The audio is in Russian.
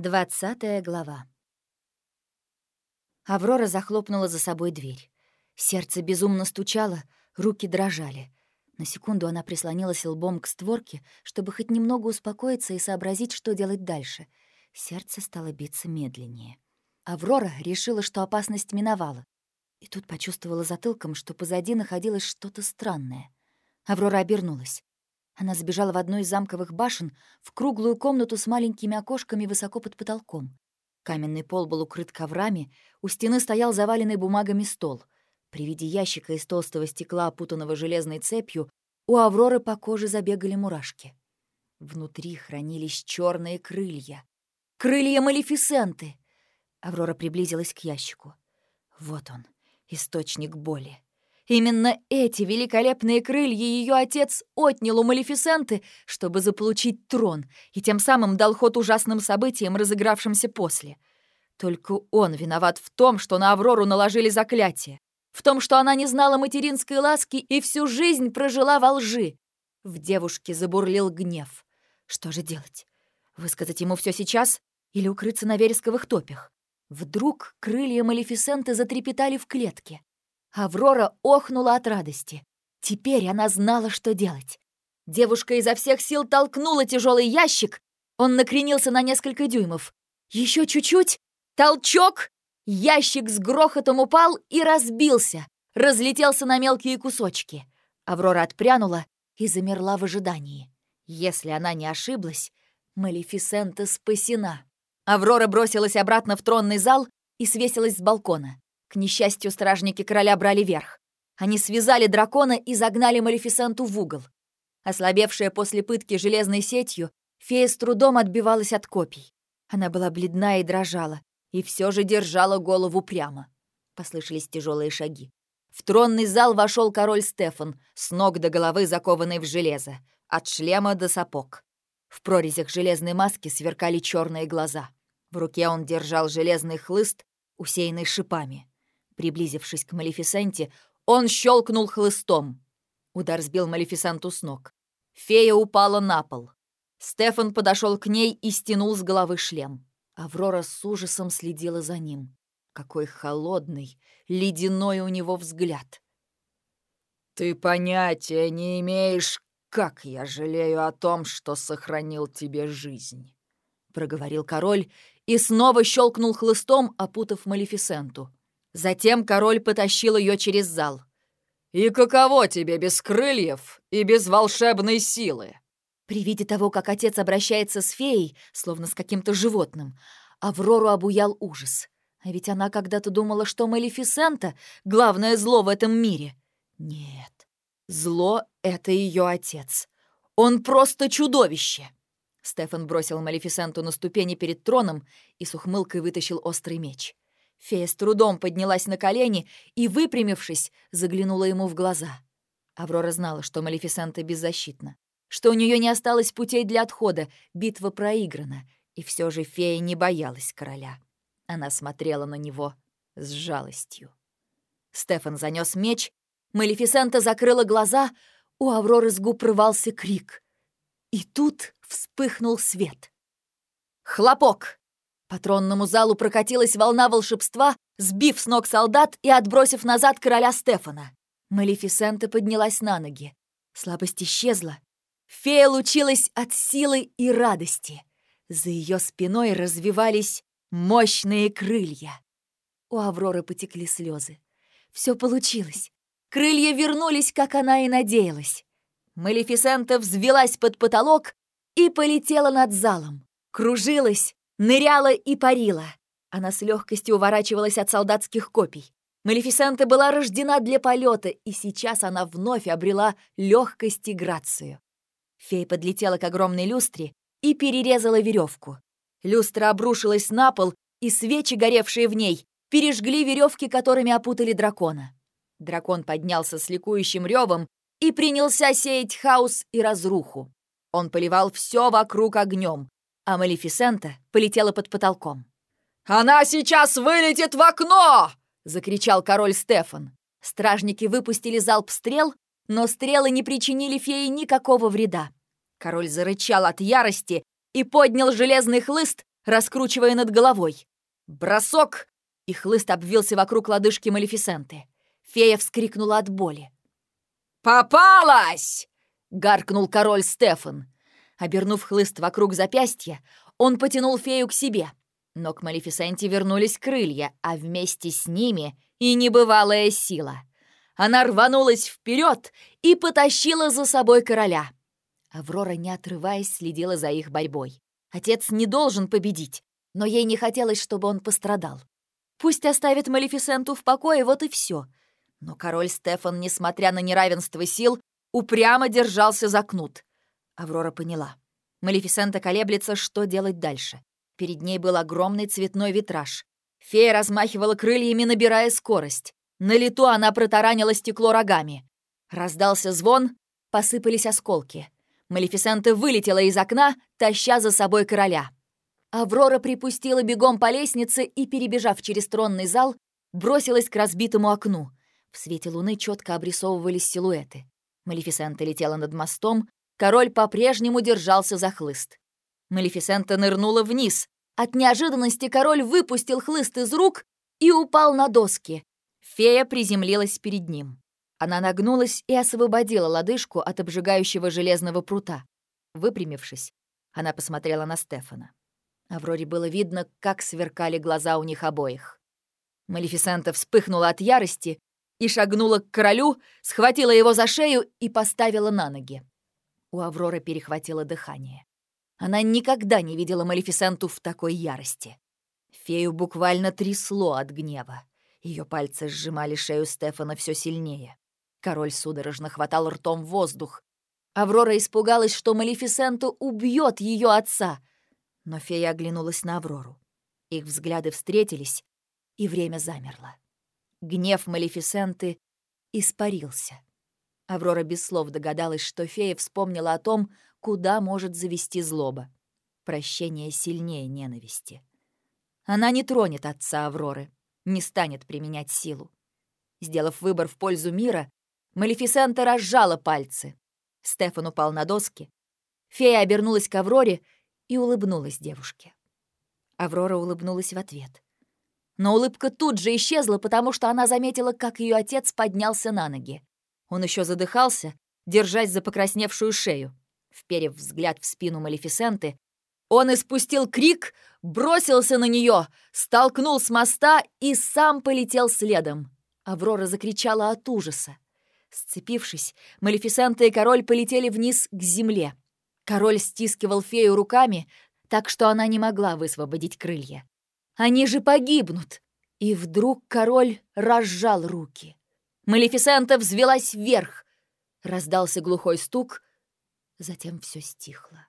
Двадцатая глава. Аврора захлопнула за собой дверь. Сердце безумно стучало, руки дрожали. На секунду она прислонилась лбом к створке, чтобы хоть немного успокоиться и сообразить, что делать дальше. Сердце стало биться медленнее. Аврора решила, что опасность миновала. И тут почувствовала затылком, что позади находилось что-то странное. Аврора обернулась. Она забежала в одну из замковых башен в круглую комнату с маленькими окошками высоко под потолком. Каменный пол был укрыт коврами, у стены стоял заваленный бумагами стол. При виде ящика из толстого стекла, опутанного железной цепью, у Авроры по коже забегали мурашки. Внутри хранились черные крылья. Крылья Малефисенты! Аврора приблизилась к ящику. Вот он, источник боли. Именно эти великолепные крылья ее отец отнял у Малефисенты, чтобы заполучить трон, и тем самым дал ход ужасным событиям, разыгравшимся после. Только он виноват в том, что на Аврору наложили заклятие, в том, что она не знала материнской ласки и всю жизнь прожила во лжи. В девушке забурлил гнев. Что же делать? Высказать ему все сейчас или укрыться на вересковых топях? Вдруг крылья Малефисенты затрепетали в клетке. Аврора охнула от радости. Теперь она знала, что делать. Девушка изо всех сил толкнула тяжелый ящик. Он накренился на несколько дюймов. Еще чуть-чуть. Толчок! Ящик с грохотом упал и разбился. Разлетелся на мелкие кусочки. Аврора отпрянула и замерла в ожидании. Если она не ошиблась, Малефисента спасена. Аврора бросилась обратно в тронный зал и свесилась с балкона. К несчастью, стражники короля брали верх. Они связали дракона и загнали Малефисенту в угол. Ослабевшая после пытки железной сетью, фея с трудом отбивалась от копий. Она была бледна и дрожала, и все же держала голову прямо. Послышались тяжелые шаги. В тронный зал вошел король Стефан, с ног до головы закованный в железо, от шлема до сапог. В прорезях железной маски сверкали черные глаза. В руке он держал железный хлыст, усеянный шипами. Приблизившись к Малефисенте, он щелкнул хлыстом. Удар сбил Малефисенту с ног. Фея упала на пол. Стефан подошел к ней и стянул с головы шлем. Аврора с ужасом следила за ним. Какой холодный, ледяной у него взгляд. «Ты понятия не имеешь, как я жалею о том, что сохранил тебе жизнь», — проговорил король и снова щелкнул хлыстом, опутав Малефисенту. Затем король потащил ее через зал. «И каково тебе без крыльев и без волшебной силы?» При виде того, как отец обращается с феей, словно с каким-то животным, Аврору обуял ужас. А ведь она когда-то думала, что Малефисента — главное зло в этом мире. Нет, зло — это ее отец. Он просто чудовище. Стефан бросил Малефисенту на ступени перед троном и с ухмылкой вытащил острый меч. Фея с трудом поднялась на колени и, выпрямившись, заглянула ему в глаза. Аврора знала, что Малефисента беззащитна, что у нее не осталось путей для отхода, битва проиграна, и все же фея не боялась короля. Она смотрела на него с жалостью. Стефан занес меч, Малефисента закрыла глаза, у Авроры с губ рвался крик. И тут вспыхнул свет. Хлопок! По тронному залу прокатилась волна волшебства, сбив с ног солдат и отбросив назад короля Стефана. Малефисента поднялась на ноги. Слабость исчезла. Фея лучилась от силы и радости. За ее спиной развивались мощные крылья. У Авроры потекли слезы. Все получилось. Крылья вернулись, как она и надеялась. Малефисента взвелась под потолок и полетела над залом. Кружилась, ныряла и парила. Она с легкостью уворачивалась от солдатских копий. Малефисента была рождена для полета, и сейчас она вновь обрела легкость и грацию. Фея подлетела к огромной люстре и перерезала веревку. Люстра обрушилась на пол, и свечи, горевшие в ней, пережгли веревки, которыми опутали дракона. Дракон поднялся с ликующим ревом и принялся сеять хаос и разруху. Он поливал все вокруг огнем, а Малефисента полетела под потолком. «Она сейчас вылетит в окно!» — закричал король Стефан. Стражники выпустили залп стрел, но стрелы не причинили фее никакого вреда. Король зарычал от ярости и поднял железный хлыст, раскручивая над головой. Бросок! И хлыст обвился вокруг лодыжки Малефисенты. Фея вскрикнула от боли. «Попалась!» — гаркнул король Стефан. Обернув хлыст вокруг запястья, он потянул фею к себе. Но к Малефисенте вернулись крылья, а вместе с ними и небывалая сила. Она рванулась вперед и потащила за собой короля. Аврора, не отрываясь, следила за их борьбой. Отец не должен победить, но ей не хотелось, чтобы он пострадал. Пусть оставит Малефисенту в покое, вот и все. Но король Стефан, несмотря на неравенство сил, упрямо держался за кнут. Аврора поняла. Малефисента колеблется, что делать дальше. Перед ней был огромный цветной витраж. Фея размахивала крыльями, набирая скорость. На лету она протаранила стекло рогами. Раздался звон, посыпались осколки. Малефисента вылетела из окна, таща за собой короля. Аврора припустила бегом по лестнице и, перебежав через тронный зал, бросилась к разбитому окну. В свете луны четко обрисовывались силуэты. Малефисента летела над мостом, король по-прежнему держался за хлыст. Малефисента нырнула вниз. От неожиданности король выпустил хлыст из рук и упал на доски. Фея приземлилась перед ним. Она нагнулась и освободила лодыжку от обжигающего железного прута. Выпрямившись, она посмотрела на Стефана. Авроре было видно, как сверкали глаза у них обоих. Малефисента вспыхнула от ярости и шагнула к королю, схватила его за шею и поставила на ноги. У Авроры перехватило дыхание. Она никогда не видела Малефисенту в такой ярости. Фею буквально трясло от гнева. Ее пальцы сжимали шею Стефана все сильнее. Король судорожно хватал ртом воздух. Аврора испугалась, что Малефисента убьет ее отца. Но фея оглянулась на Аврору. Их взгляды встретились, и время замерло. Гнев Малефисенты испарился. Аврора без слов догадалась, что фея вспомнила о том, куда может завести злоба. Прощение сильнее ненависти. Она не тронет отца Авроры не станет применять силу. Сделав выбор в пользу мира, Малефисента разжала пальцы. Стефан упал на доски. Фея обернулась к Авроре и улыбнулась девушке. Аврора улыбнулась в ответ. Но улыбка тут же исчезла, потому что она заметила, как ее отец поднялся на ноги. Он еще задыхался, держась за покрасневшую шею. Вперев взгляд в спину Малефисенты, он испустил крик, бросился на нее, столкнул с моста и сам полетел следом. Аврора закричала от ужаса. Сцепившись, Малефисента и король полетели вниз к земле. Король стискивал фею руками, так что она не могла высвободить крылья. «Они же погибнут!» И вдруг король разжал руки. Малефисента взвелась вверх. Раздался глухой стук, затем все стихло.